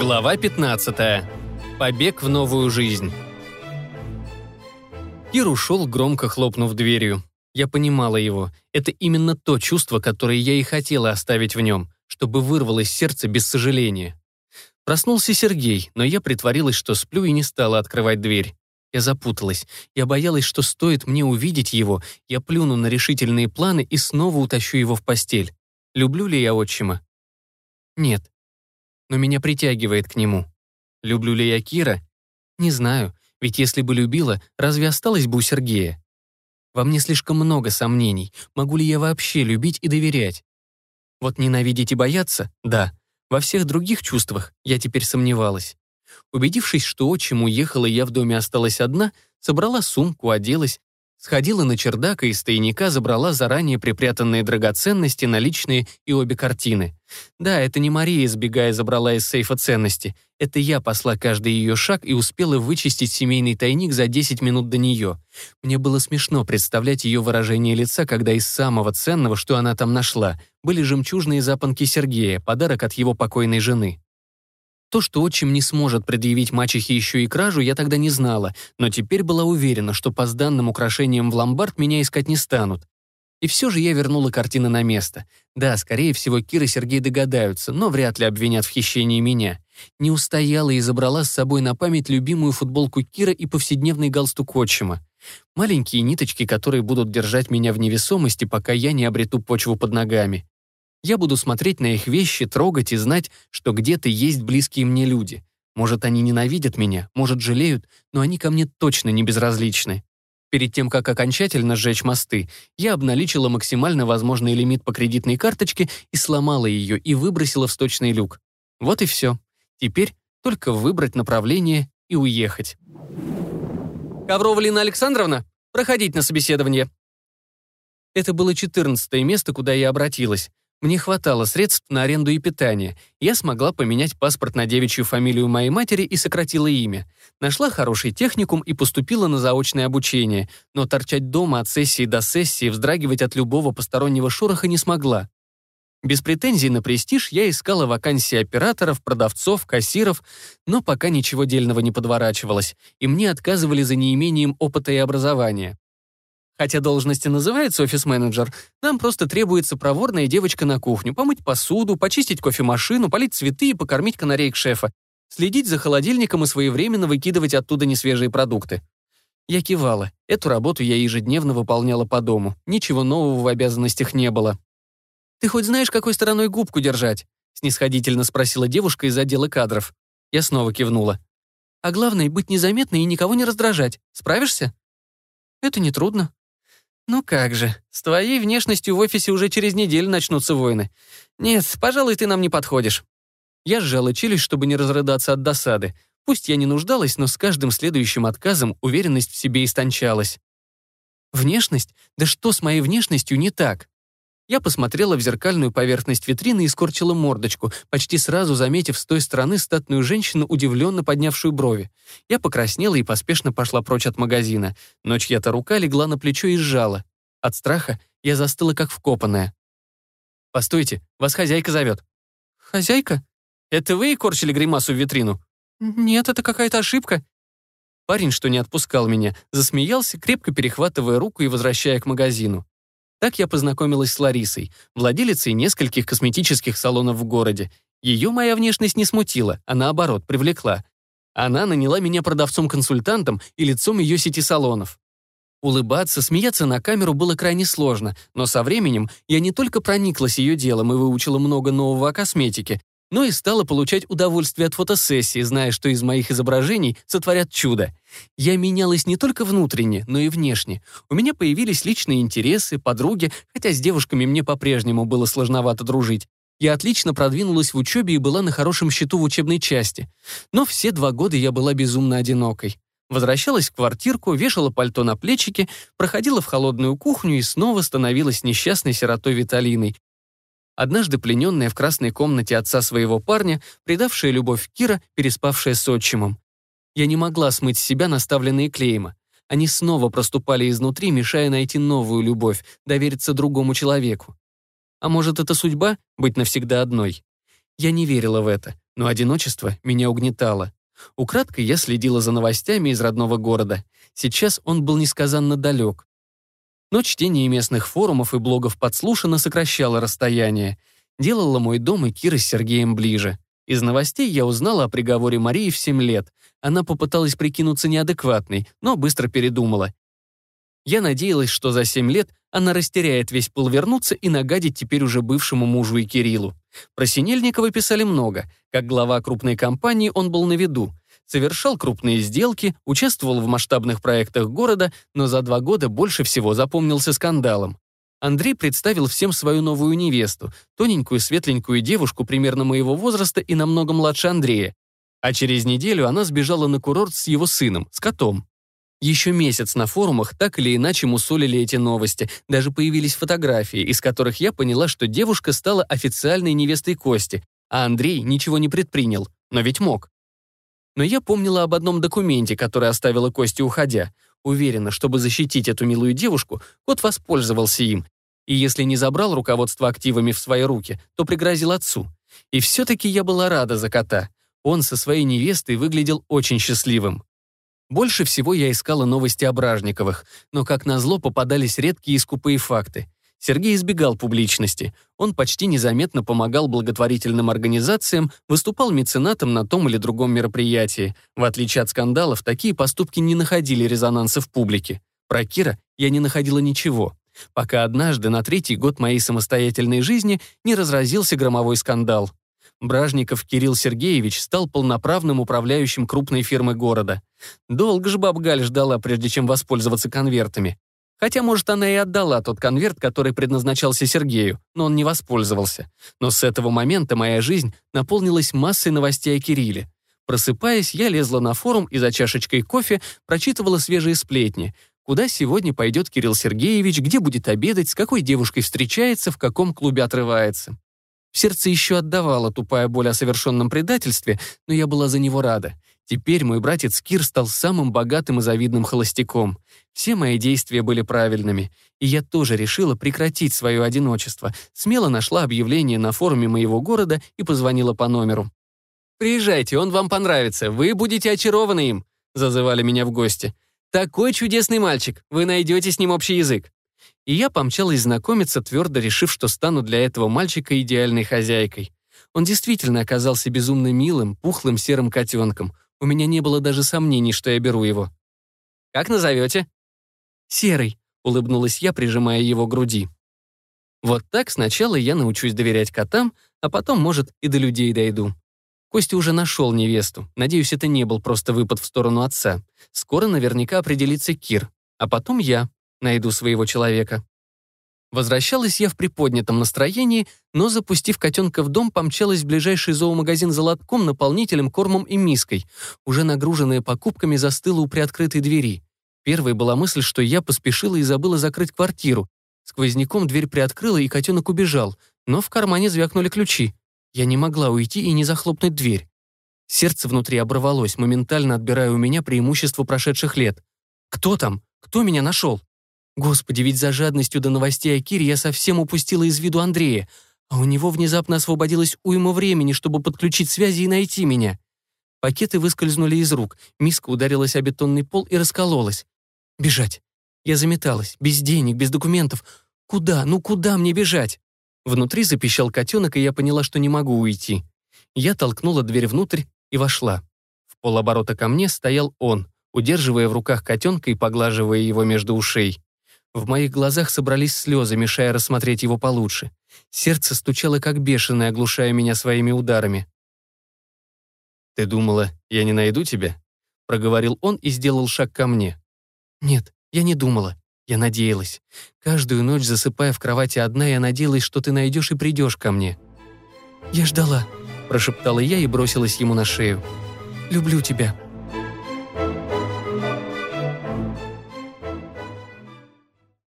Глава 15. Побег в новую жизнь. Кир ушел, громко хлопнув дверью. Я понимала его. Это именно то чувство, которое я и хотела оставить в нем, чтобы вырвалось сердце без сожаления. Проснулся Сергей, но я притворилась, что сплю и не стала открывать дверь. Я запуталась. Я боялась, что стоит мне увидеть его, я плюну на решительные планы и снова утащу его в постель. Люблю ли я отчима? Нет. Но меня притягивает к нему. Люблю ли я Кира? Не знаю, ведь если бы любила, разве осталось бы у Сергея? Во мне слишком много сомнений. Могу ли я вообще любить и доверять? Вот ненавидеть и бояться — да. Во всех других чувствах я теперь сомневалась. Убедившись, что отчим уехал и я в доме осталась одна, собрала сумку, оделась, сходила на чердак и из тайника забрала заранее припрятанные драгоценности, наличные и обе картины. Да, это не Мария, сбегая, забрала из сейфа ценности. Это я посла каждый ее шаг и успела вычистить семейный тайник за 10 минут до нее. Мне было смешно представлять ее выражение лица, когда из самого ценного, что она там нашла, были жемчужные запонки Сергея, подарок от его покойной жены. То, что отчим не сможет предъявить мачехе еще и кражу, я тогда не знала, но теперь была уверена, что по сданным украшениям в ломбард меня искать не станут. И все же я вернула картины на место. Да, скорее всего, Кира и Сергей догадаются, но вряд ли обвинят в хищении меня. Не устояла и забрала с собой на память любимую футболку Кира и повседневный галстук отчима. Маленькие ниточки, которые будут держать меня в невесомости, пока я не обрету почву под ногами. Я буду смотреть на их вещи, трогать и знать, что где-то есть близкие мне люди. Может, они ненавидят меня, может, жалеют, но они ко мне точно не безразличны. Перед тем, как окончательно сжечь мосты, я обналичила максимально возможный лимит по кредитной карточке и сломала ее и выбросила в сточный люк. Вот и все. Теперь только выбрать направление и уехать. «Коврова Лина Александровна, проходить на собеседование». Это было четырнадцатое место, куда я обратилась. Мне хватало средств на аренду и питание. Я смогла поменять паспорт на девичью фамилию моей матери и сократила имя. Нашла хороший техникум и поступила на заочное обучение, но торчать дома от сессии до сессии, вздрагивать от любого постороннего шороха не смогла. Без претензий на престиж я искала вакансии операторов, продавцов, кассиров, но пока ничего дельного не подворачивалось, и мне отказывали за неимением опыта и образования. Хотя должность и называется офис-менеджер, нам просто требуется проворная девочка на кухню, помыть посуду, почистить кофемашину, полить цветы и покормить канареек шефа, следить за холодильником и своевременно выкидывать оттуда несвежие продукты. Я кивала. Эту работу я ежедневно выполняла по дому. Ничего нового в обязанностях не было. «Ты хоть знаешь, какой стороной губку держать?» снисходительно спросила девушка из отдела кадров. Я снова кивнула. «А главное, быть незаметной и никого не раздражать. Справишься?» «Это нетрудно», «Ну как же, с твоей внешностью в офисе уже через неделю начнутся войны. Нет, пожалуй, ты нам не подходишь». Я сжала челюсть, чтобы не разрыдаться от досады. Пусть я не нуждалась, но с каждым следующим отказом уверенность в себе истончалась. «Внешность? Да что с моей внешностью не так?» Я посмотрела в зеркальную поверхность витрины и скорчила мордочку, почти сразу заметив с той стороны статную женщину, удивленно поднявшую брови. Я покраснела и поспешно пошла прочь от магазина, но чья-то рука легла на плечо и сжала. От страха я застыла, как вкопанная. «Постойте, вас хозяйка зовет». «Хозяйка? Это вы и корчили гримасу в витрину?» «Нет, это какая-то ошибка». Парень, что не отпускал меня, засмеялся, крепко перехватывая руку и возвращая к магазину. Так я познакомилась с Ларисой, владелицей нескольких косметических салонов в городе. Ее моя внешность не смутила, а наоборот, привлекла. Она наняла меня продавцом-консультантом и лицом ее сети салонов. Улыбаться, смеяться на камеру было крайне сложно, но со временем я не только прониклась ее делом и выучила много нового о косметике, но и стала получать удовольствие от фотосессии, зная, что из моих изображений сотворят чудо. Я менялась не только внутренне, но и внешне. У меня появились личные интересы, подруги, хотя с девушками мне по-прежнему было сложновато дружить. Я отлично продвинулась в учебе и была на хорошем счету в учебной части. Но все два года я была безумно одинокой. Возвращалась в квартирку, вешала пальто на плечики, проходила в холодную кухню и снова становилась несчастной сиротой Виталиной, однажды плененная в красной комнате отца своего парня, предавшая любовь Кира, переспавшая с отчимом. Я не могла смыть с себя наставленные клейма. Они снова проступали изнутри, мешая найти новую любовь, довериться другому человеку. А может, это судьба — быть навсегда одной? Я не верила в это. но одиночество меня угнетало. Украдкой я следила за новостями из родного города. Сейчас он был несказанно далек. Но чтение местных форумов и блогов подслушано сокращало расстояние. Делало мой дом и Кира с Сергеем ближе. Из новостей я узнала о приговоре Марии в 7 лет. Она попыталась прикинуться неадекватной, но быстро передумала. Я надеялась, что за 7 лет она растеряет весь пыл вернуться и нагадить теперь уже бывшему мужу и Кириллу. Про Синельникова писали много. Как глава крупной компании он был на виду. Совершал крупные сделки, участвовал в масштабных проектах города, но за два года больше всего запомнился скандалом. Андрей представил всем свою новую невесту, тоненькую светленькую девушку примерно моего возраста и намного младше Андрея. А через неделю она сбежала на курорт с его сыном, с котом. Еще месяц на форумах так или иначе мусолили эти новости, даже появились фотографии, из которых я поняла, что девушка стала официальной невестой Кости, а Андрей ничего не предпринял, но ведь мог. Но я помнила об одном документе, который оставила Костя уходя. Уверена, чтобы защитить эту милую девушку, кот воспользовался им. И если не забрал руководство активами в свои руки, то пригрозил отцу. И все-таки я была рада за кота. Он со своей невестой выглядел очень счастливым. Больше всего я искала новости о Бражниковых, но, как назло, попадались редкие и скупые факты. Сергей избегал публичности. Он почти незаметно помогал благотворительным организациям, выступал меценатом на том или другом мероприятии. В отличие от скандалов, такие поступки не находили резонанса в публике. Про Кира я не находила ничего. Пока однажды, на третий год моей самостоятельной жизни, не разразился громовой скандал. Бражников Кирилл Сергеевич стал полноправным управляющим крупной фирмы города. Долго же бабгаль ждала, прежде чем воспользоваться конвертами. Хотя, может, она и отдала тот конверт, который предназначался Сергею, но он не воспользовался. Но с этого момента моя жизнь наполнилась массой новостей о Кирилле. Просыпаясь, я лезла на форум и за чашечкой кофе прочитывала свежие сплетни. Куда сегодня пойдет Кирилл Сергеевич, где будет обедать, с какой девушкой встречается, в каком клубе отрывается. В сердце еще отдавала тупая боль о совершенном предательстве, но я была за него рада. Теперь мой братец Кир стал самым богатым и завидным холостяком. Все мои действия были правильными, и я тоже решила прекратить свое одиночество. Смело нашла объявление на форуме моего города и позвонила по номеру. «Приезжайте, он вам понравится, вы будете очарованы им», — зазывали меня в гости. «Такой чудесный мальчик, вы найдете с ним общий язык» и я помчалась знакомиться, твердо решив, что стану для этого мальчика идеальной хозяйкой. Он действительно оказался безумно милым, пухлым серым котенком. У меня не было даже сомнений, что я беру его. «Как назовете?» «Серый», — улыбнулась я, прижимая его к груди. Вот так сначала я научусь доверять котам, а потом, может, и до людей дойду. Костя уже нашел невесту. Надеюсь, это не был просто выпад в сторону отца. Скоро наверняка определится Кир. А потом я найду своего человека. Возвращалась я в приподнятом настроении, но, запустив котенка в дом, помчалась в ближайший зоомагазин за лотком, наполнителем, кормом и миской. Уже нагруженная покупками застыла у приоткрытой двери. Первой была мысль, что я поспешила и забыла закрыть квартиру. Сквозняком дверь приоткрыла, и котенок убежал, но в кармане звякнули ключи. Я не могла уйти и не захлопнуть дверь. Сердце внутри оборвалось, моментально отбирая у меня преимущество прошедших лет. «Кто там? Кто меня нашел?» Господи, ведь за жадностью до новостей о Кире я совсем упустила из виду Андрея, а у него внезапно освободилось уйма времени, чтобы подключить связи и найти меня. Пакеты выскользнули из рук, миска ударилась о бетонный пол и раскололась. Бежать. Я заметалась, без денег, без документов. Куда, ну куда мне бежать? Внутри запищал котенок, и я поняла, что не могу уйти. Я толкнула дверь внутрь и вошла. В полоборота ко мне стоял он, удерживая в руках котенка и поглаживая его между ушей. В моих глазах собрались слезы, мешая рассмотреть его получше. Сердце стучало как бешеное, оглушая меня своими ударами. «Ты думала, я не найду тебя?» Проговорил он и сделал шаг ко мне. «Нет, я не думала. Я надеялась. Каждую ночь, засыпая в кровати одна, я надеялась, что ты найдешь и придешь ко мне». «Я ждала», — прошептала я и бросилась ему на шею. «Люблю тебя»,